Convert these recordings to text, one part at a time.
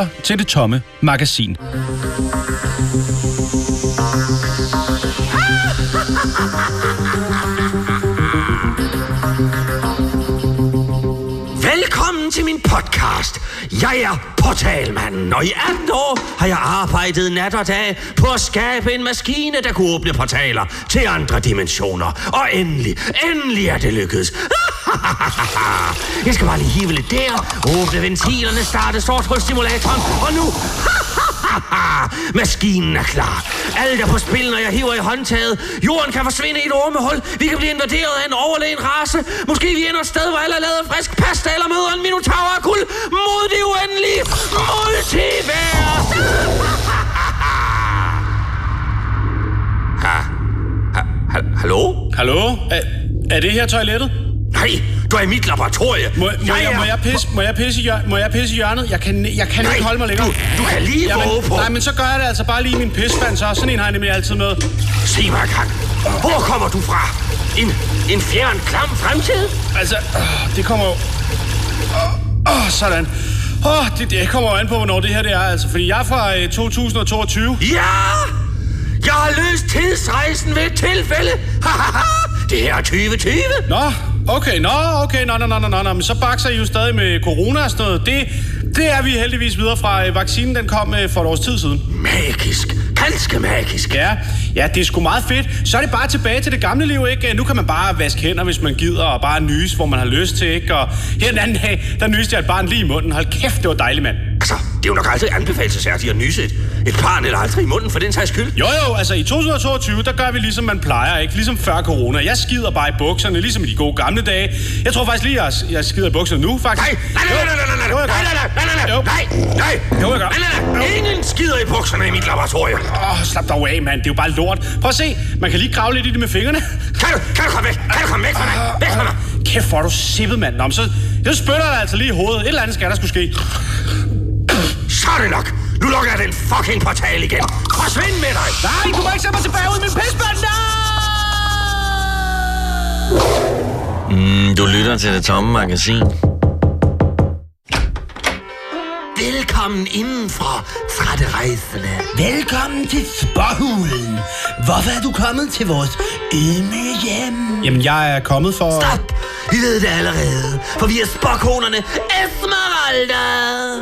lytter til det tomme magasin. Velkommen til min podcast. Jeg er portalmanden, og i 18 år har jeg arbejdet nat og dag på at skabe en maskine, der kunne åbne portaler til andre dimensioner. Og endelig, endelig er det lykkedes. Jeg skal bare lige hive lidt der, åbne ventilerne, starte sorthulssimulatoren, og nu... Maskinen er klar. Alt er på spil, når jeg hiver i håndtaget. Jorden kan forsvinde i et ormehul. Vi kan blive invaderet af en overlegen race. Måske vi ender et sted, hvor alle er lavet frisk pasta eller møder en minotaur af guld. Mod det uendelige multivers. ha, ha, hallo? Hallo? Er, er det her toilettet? Nej, du er i mit laboratorie. Må, må, jeg, er- må, jeg, pisse, må, jeg, pisse i hjør, må jeg pisse i hjørnet? Jeg kan, jeg kan Nej, ikke holde mig længere. du, du kan lige Jamen, våge på. Nej, men så gør jeg det altså bare lige i min pissvand, så sådan en har jeg nemlig altid med. Sig mig, gang. Hvor kommer du fra? En, en fjern, klam fremtid? Altså, øh, det kommer jo... Åh, oh, sådan. Åh, oh, det, det kommer jo an på, hvornår det her det er, altså. Fordi jeg er fra øh, 2022. Ja! Jeg har løst tidsrejsen ved et tilfælde. det her er 2020. Nå, okay, nå, okay, nå, nå, nå, nå, nå, nå, men så bakser I jo stadig med corona og sådan noget. Det, det er vi heldigvis videre fra. Vaccinen, den kom øh, for et års tid siden. Magisk. Ganske magisk. Ja, ja, det er sgu meget fedt. Så er det bare tilbage til det gamle liv, ikke? Nu kan man bare vaske hænder, hvis man gider, og bare nys, hvor man har lyst til, ikke? Og her den anden dag, der nyste jeg et barn lige i munden. Hold kæft, det var dejligt, mand. Altså, det er jo nok aldrig anbefalesværdigt at nyse et, et barn eller aldrig i munden for den sags skyld. Jo, jo, altså i 2022, der gør vi ligesom man plejer, ikke? Ligesom før corona. Jeg skider bare i bukserne, ligesom i de gode gamle dage. Jeg tror faktisk lige, jeg, jeg skider i bukserne nu, faktisk. Nej, nej, nej, nej, nej, nej, nej, nej, gør. nej, nej, nej, Jo. nej, nej, Jo, jeg gør. nej, nej, nej, ingen skider i bukserne i mit laboratorium. Åh, oh, slap dig af, mand. Det er jo bare lort. Prøv at se. Man kan lige grave lidt i det med fingrene. Kan du, kan du komme væk? Kan du komme væk fra mig? Væk fra mig? Kæft, hvor er du sippet, mand. Nå, men så, så spytter jeg altså lige i hovedet. Et eller andet skal der skulle ske. Så er det nok. Nu lukker jeg den fucking portal igen. Forsvind med dig. Nej, du må ikke sætte mig tilbage ud i min pisband. Mm, du lytter til det tomme magasin. Velkommen indenfor, trætte rejsende. Velkommen til Sporhulen. Hvorfor er du kommet til vores ydmyge hjem? Jamen, jeg er kommet for... Stop! Vi ved det allerede, for vi er spåkonerne Esmeralda.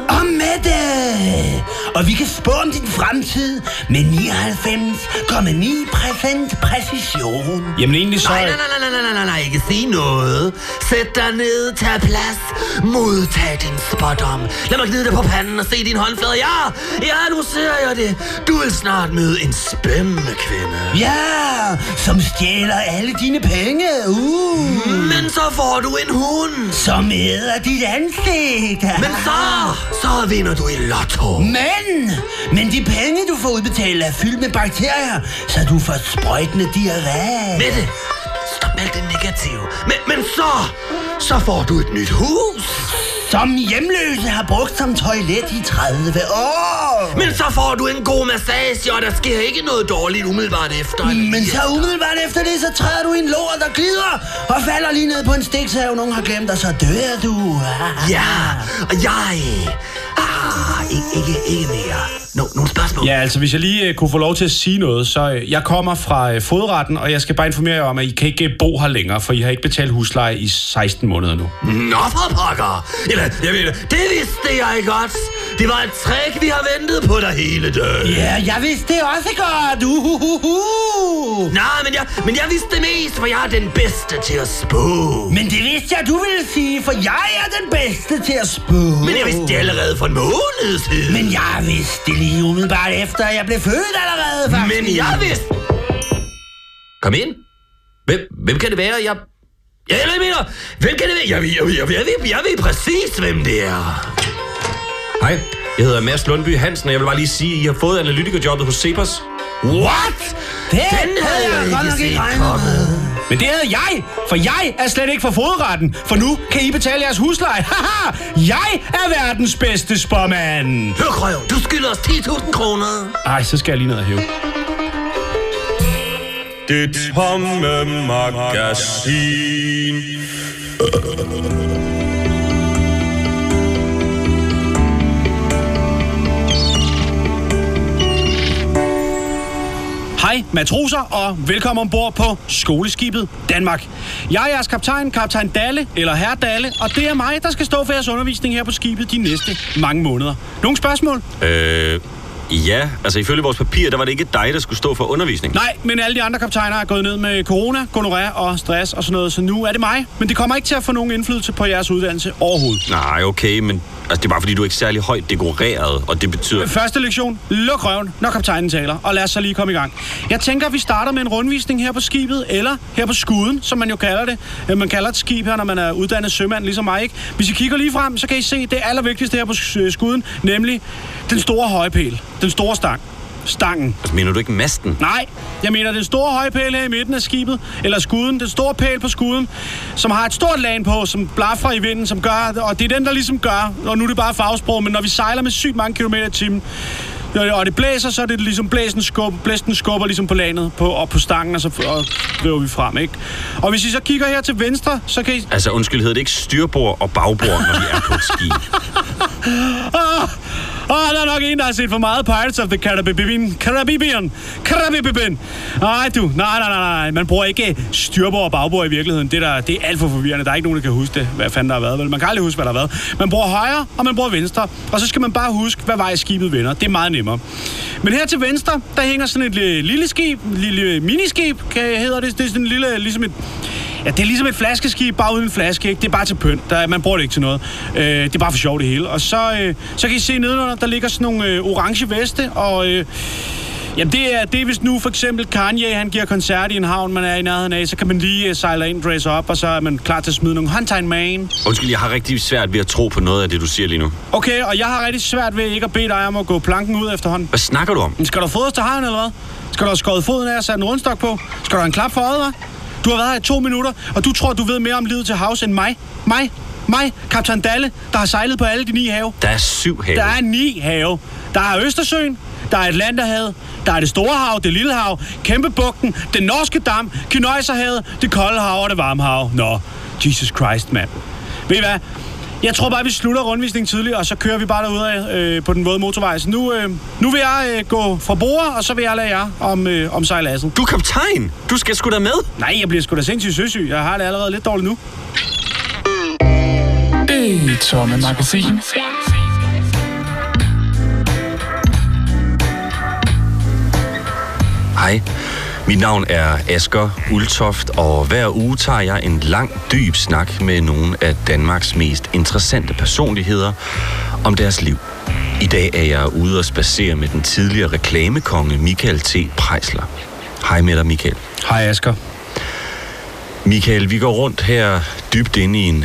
Og med det! Og vi kan spå om din fremtid med 99,9 procent præcision. Jamen, egentlig så... Nej, nej, nej, nej, nej, nej, nej, ikke sige noget. Sæt dig ned, tag plads, modtag din spådom. Lad mig gnide dig på panden og se din håndflade. Ja, ja, nu ser jeg det. Du vil snart møde en spændende kvinde. Ja, som stjæler alle dine penge. Uh. Men så får du en hund. Som æder dit ansigt. Men så, så vinder du i lotto. Men, men de penge, du får udbetalt, er fyldt med bakterier, så du får sprøjtende diarré. Mette, stop alt det negative. Men, men så, så får du et nyt hus. Som hjemløse har brugt som toilet i 30 år. Men så får du en god massage, og der sker ikke noget dårligt umiddelbart efter. Men så umiddelbart efter det, så træder du i en lort, der glider og falder lige ned på en stiksav, nogen har glemt, og så dør du. Ja, og jeg... Ikke, ikke, ikke mere. No, nogle spørgsmål? Ja, altså hvis jeg lige uh, kunne få lov til at sige noget, så uh, jeg kommer fra uh, fodretten, og jeg skal bare informere jer om, at I kan ikke bo her længere, for I har ikke betalt husleje i 16 måneder nu. Nå for pokker! Eller, jeg ved det, det vidste jeg godt. Det var et trick, vi har ventet på dig hele dagen. Ja, jeg vidste det også godt. Uhuhuhu. Nej, men jeg, men jeg vidste det mest, for jeg er den bedste til at spå. Men det vidste jeg, du ville sige, for jeg er den bedste til at spå. Men jeg vidste det allerede for en måned siden. Men jeg vidste det lige umiddelbart efter, jeg blev født allerede, faktisk. Men jeg vidste... Kom ind. Hvem, hvem kan det være? Jeg... Ja, jeg mener, hvem kan det være? Jeg, jeg, jeg, jeg, jeg, ved, jeg ved præcis, hvem det er. Hej, jeg hedder Mads Lundby Hansen, og jeg vil bare lige sige, at I har fået analytikerjobbet hos Cepos. What? Det Den havde jeg godt ikke nok set regnet med. Men det havde jeg, for jeg er slet ikke for fodretten, for nu kan I betale jeres husleje. Haha, jeg er verdens bedste spåmand. Hør, Krøv, du skylder os 10.000 kroner. Ej, så skal jeg lige ned og hæve. Det tomme magasin. Hej matroser og velkommen ombord på skoleskibet Danmark. Jeg er jeres kaptajn, kaptajn Dalle, eller herr Dalle, og det er mig, der skal stå for jeres undervisning her på skibet de næste mange måneder. Nogle spørgsmål? Øh, ja, altså ifølge vores papir, der var det ikke dig, der skulle stå for undervisning. Nej, men alle de andre kaptajner er gået ned med corona, gonorrhea og stress og sådan noget, så nu er det mig. Men det kommer ikke til at få nogen indflydelse på jeres uddannelse overhovedet. Nej, okay, men altså, det er bare fordi, du er ikke særlig højt dekoreret, og det betyder... Første lektion. Luk røven, når kaptajnen taler, og lad os så lige komme i gang. Jeg tænker, at vi starter med en rundvisning her på skibet, eller her på skuden, som man jo kalder det. Øh, Man kalder et skib her, når man er uddannet sømand, ligesom mig, ikke? Hvis I kigger lige frem, så kan I se det allervigtigste her på sk- skuden, nemlig den store højpæl. Den store stang. Stangen. Altså, mener du ikke masten? Nej, jeg mener den store højpæl her i midten af skibet, eller skuden, den store pæl på skuden, som har et stort lag på, som blaffer i vinden, som gør, og det er den, der ligesom gør, og nu er det bare fagsprog, men når vi sejler med sygt mange kilometer i timen, og det blæser, så er det ligesom blæsen skubber, blæsten skubber ligesom på landet, på, og på stangen, og så og driver vi frem, ikke? Og hvis I så kigger her til venstre, så kan I... Altså, undskyld, hedder det ikke styrbord og bagbord, når vi er på et skib? Åh, oh, der er nok en, der har set for meget Pirates of the Caribbean. Caribbean. Caribbean. Nej, du. Nej, nej, nej, nej. Man bruger ikke styrbord og bagbord i virkeligheden. Det, der, det er alt for forvirrende. Der er ikke nogen, der kan huske det, hvad fanden der har været. Vel? Man kan aldrig huske, hvad der har været. Man bruger højre, og man bruger venstre. Og så skal man bare huske, hvad vej skibet vender. Det er meget nemmere. Men her til venstre, der hænger sådan et lille, lille skib, lille miniskib, kan hedder det. Det er sådan en lille, ligesom et, Ja, det er ligesom et flaskeskib, bare uden en flaske, ikke? Det er bare til pynt. Der, man bruger det ikke til noget. Øh, det er bare for sjov det hele. Og så, øh, så kan I se nedenunder, der ligger sådan nogle øh, orange veste, og... Øh, Jamen det er, det er hvis nu for eksempel Kanye, han giver koncert i en havn, man er i nærheden af, så kan man lige uh, sejle ind, dress op, og så er man klar til at smide nogle håndtegn man. Undskyld, jeg har rigtig svært ved at tro på noget af det, du siger lige nu. Okay, og jeg har rigtig svært ved ikke at bede dig om at gå planken ud efterhånden. Hvad snakker du om? Skal du fodres til hegn, eller hvad? Skal du have skåret foden af og sat en rundstok på? Skal du have en klap for øjet, hva'? Du har været her i to minutter, og du tror, du ved mere om livet til havs end mig. Mig? Mig, kaptajn Dalle, der har sejlet på alle de ni have. Der er syv have. Der er ni have. Der er Østersøen, der er Atlanterhavet, der er det store hav, det lille hav, Kæmpebugten, den norske dam, Kynøjserhavet, det kolde hav og det varme hav. Nå, Jesus Christ, mand. Ved I hvad? Jeg tror bare, vi slutter rundvisningen tidligt, og så kører vi bare derude øh, på den våde motorvej. Så nu, øh, nu vil jeg øh, gå fra bordet, og så vil jeg lade jer om, øh, om sejladset. Du er kaptajn! Du skal sgu da med! Nej, jeg bliver sgu da sindssygt søsyg. Jeg har det allerede lidt dårligt nu. Det tomme magasin. Hej, mit navn er Asker Ultoft, og hver uge tager jeg en lang, dyb snak med nogle af Danmarks mest interessante personligheder om deres liv. I dag er jeg ude og spacere med den tidligere reklamekonge Michael T. Prejsler. Hej med dig, Michael. Hej, Asger. Michael, vi går rundt her dybt inde i en,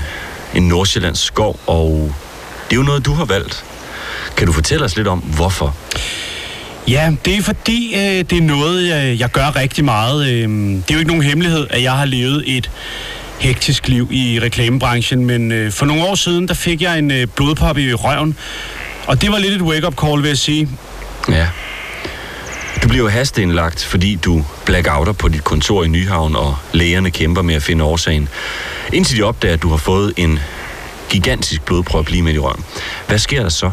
en Nordsjællands skov, og det er jo noget, du har valgt. Kan du fortælle os lidt om, hvorfor? Ja, det er fordi, øh, det er noget, jeg, jeg gør rigtig meget. Øh, det er jo ikke nogen hemmelighed, at jeg har levet et hektisk liv i reklamebranchen, men øh, for nogle år siden, der fik jeg en øh, blodpop i røven, og det var lidt et wake-up call, vil jeg sige. Ja. Du bliver jo hasteindlagt, fordi du blackouter på dit kontor i Nyhavn, og lægerne kæmper med at finde årsagen. Indtil de opdager, at du har fået en gigantisk blodprop lige midt i røven. Hvad sker der så?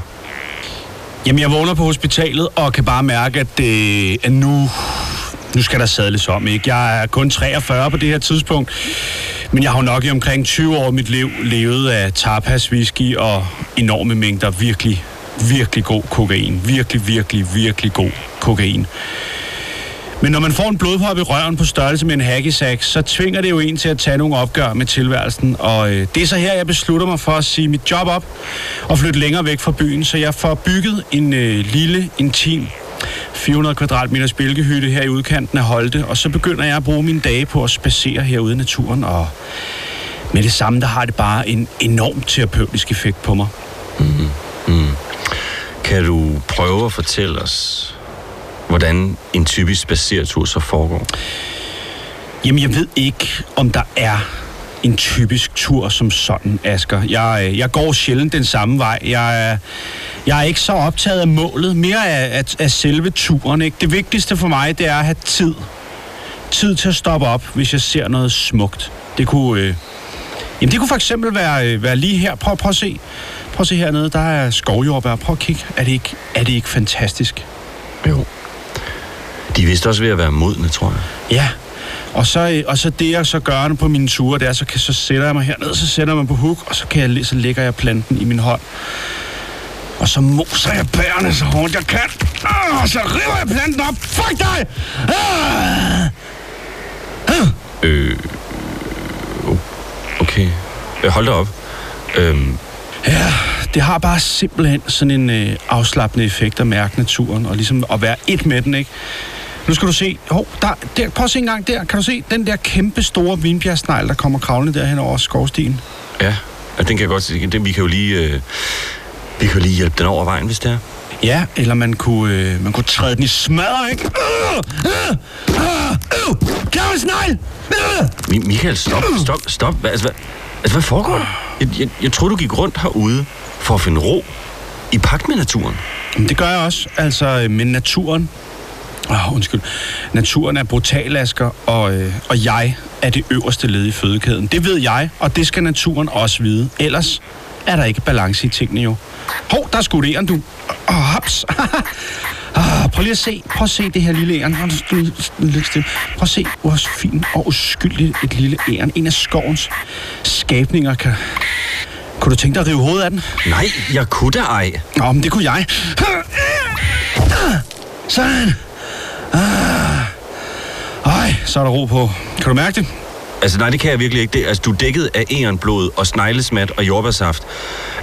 Jamen, jeg vågner på hospitalet og kan bare mærke, at, det, at nu, nu skal der sadles om. Ikke? Jeg er kun 43 på det her tidspunkt, men jeg har jo nok i omkring 20 år af mit liv levet af tapas, whisky og enorme mængder virkelig, virkelig god kokain. Virkelig, virkelig, virkelig god kokain. Men når man får en blodprop i røven på størrelse med en hackisack, så tvinger det jo en til at tage nogle opgør med tilværelsen. Og øh, det er så her, jeg beslutter mig for at sige mit job op og flytte længere væk fra byen, så jeg får bygget en øh, lille, intim 400 kvadratmeters bælkehytte her i udkanten af Holte, og så begynder jeg at bruge mine dage på at spacere herude i naturen, og med det samme, der har det bare en enorm terapeutisk effekt på mig. Mm-hmm. Mm. Kan du prøve at fortælle os, hvordan en typisk spacertur så foregår? Jamen, jeg ved ikke, om der er en typisk tur som sådan, Asger. Jeg, øh, jeg går sjældent den samme vej. Jeg, er- jeg er ikke så optaget af målet, mere af, af, af selve turen. Ikke? Det vigtigste for mig, det er at have tid. Tid til at stoppe op, hvis jeg ser noget smukt. Det kunne, øh, jamen, det kunne for eksempel være, øh, være lige her. Prøv, prøv at se. Prøv at se hernede, der er skovjordbær. Prøv at kigge. Er det ikke, er det ikke fantastisk? Jo. De vist også ved at være modne, tror jeg. Ja, og så, og så det, jeg så gør på mine ture, det er, så, kan, så sætter jeg mig herned, så sætter jeg mig på huk, og så, kan jeg, så lægger jeg planten i min hånd. Og så moser jeg bærene så hårdt jeg kan. Ah, Og så river jeg planten op. Fuck dig! Ah! Øh, okay. Øh, hold da op. Øhm, Ja, det har bare simpelthen sådan en øh, afslappende effekt at mærke naturen, og ligesom at være et med den, ikke? Nu skal du se, hov, der, der, prøv at se en gang der, kan du se den der kæmpe store vinbjergsnegl, der kommer kravlende derhen over skovstien? ja, ja, den kan jeg godt se. Den, vi kan jo lige... Øh, vi kan jo lige hjælpe den over vejen, hvis det er. Ja, eller man kunne, øh, man kunne træde den i smadre, ikke? Øh, øh, øh, øh, Klar en snegl! Øh. Mi- Michael, stop, stop, stop. Hvad, altså, hvad, altså, hvad foregår der? Jeg, jeg, jeg troede, du gik rundt herude for at finde ro i pagt med naturen. Det gør jeg også, altså, øh, men naturen... Oh, undskyld. Naturen er brutal, Asger, og, øh, og jeg er det øverste led i fødekæden. Det ved jeg, og det skal naturen også vide. Ellers er der ikke balance i tingene jo. Hov, der er sgu et æren, du. Oh, haps. ah, prøv lige at se. Prøv at se det her lille æren. Prøv at se, hvor fint og uskyldigt et lille æren. En af skovens skabninger kan... Kunne du tænke dig at rive hovedet af den? Nej, jeg kunne da ej. Nå, men det kunne jeg. Sådan. Ah. Ej, så er der ro på. Kan du mærke det? Altså nej, det kan jeg virkelig ikke. Det, altså, du er dækket af ærenblod og sneglesmat og jordbærsaft.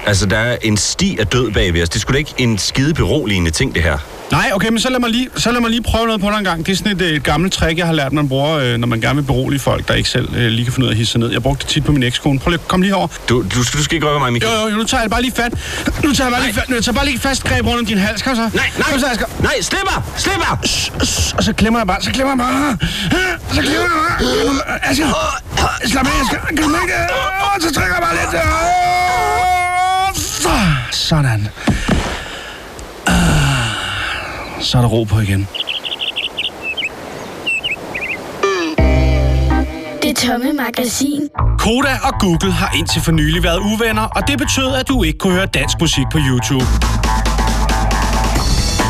Altså, der er en sti af død bagved os. Det skulle da ikke en skide beroligende ting, det her. Nej, okay, men så lad mig lige, så lad mig lige prøve noget på dig en gang. Det er sådan et, et gammelt trick, jeg har lært, man bruger, øh, når man gerne vil berolige folk, der ikke selv øh, lige kan finde ud af at hisse sig ned. Jeg brugte det tit på min ekskone. Prøv lige, kom lige over. Du, du, du skal ikke røre mig, Michael. jo, jo, nu tager jeg bare lige fat. Nu tager jeg bare lige fat. Nu tager bare lige fast greb rundt om din hals. Kom så. Nej, nej, Kom så, Asger. nej, slip mig, slip mig! Og så klemmer jeg bare, så klemmer jeg bare. Så klemmer jeg bare. Asger, slap af, Asger. Det? Og så trækker jeg bare lidt. Så, sådan. Ah, Så er der ro på igen. Det tomme magasin. Koda og Google har indtil for nylig været uvenner, og det betød, at du ikke kunne høre dansk musik på YouTube.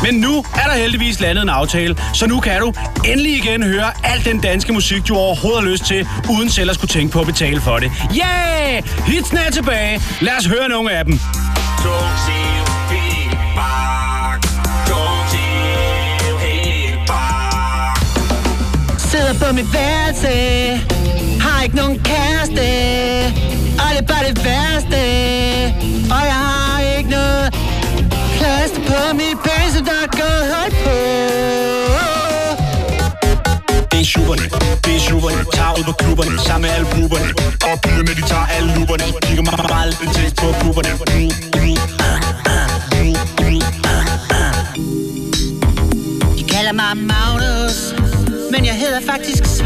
Men nu er der heldigvis landet en aftale, så nu kan du endelig igen høre al den danske musik, du overhovedet har lyst til, uden selv at skulle tænke på at betale for det. Yeah! Hitsene er tilbage. Lad os høre nogle af dem. Sidder på mit værelse Har ikke nogen kæreste Og det er bare det værste Og jeg har ikke noget Plaster på mit pæse, der er gået højt på Det er superne, det er superne Tager ud på klubberne, sammen med alle grupperne Og pigerne, de tager alle lubberne Kigger meget, meget intenst på pubberne De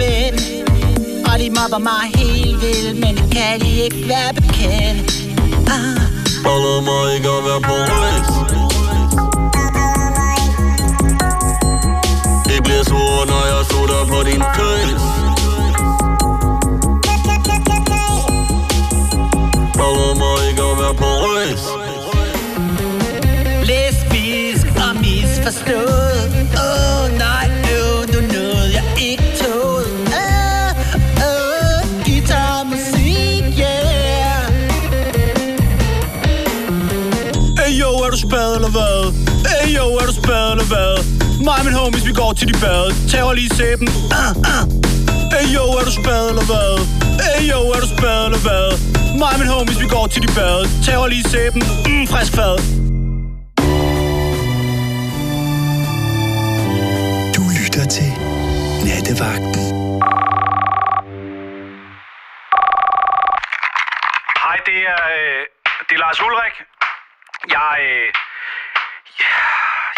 ven Og de mobber mig helt vildt Men det kan de ikke være bekendt? Ah. Holder mig ikke at være på rejse Det bliver sur, når jeg sutter på din køs Mig og min homies, vi går til de bade Tager lige sæben ah, ah. Ey yo, er du spad eller hvad? Ey yo, er du spad eller hvad? Mig og min homies, vi går til de bade Tager lige sæben mm, frisk fad Du lytter til Nattevagten. Hej, det er, øh, det er Lars Ulrik. Jeg, øh, ja,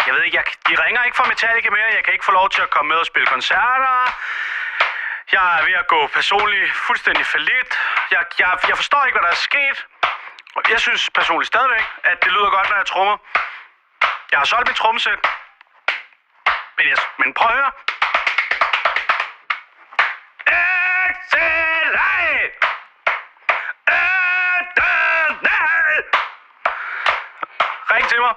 jeg ved ikke, jeg, de ringer ikke fra Metallica mere. Jeg kan ikke få lov til at komme med og spille koncerter. Jeg er ved at gå personligt fuldstændig fallit. Jeg, jeg, jeg forstår ikke, hvad der er sket. Jeg synes personligt stadigvæk, at det lyder godt, når jeg trommer. Jeg har solgt mit trommesæt. Men, jeg, men prøv at høre. Excellent! Ring til mig.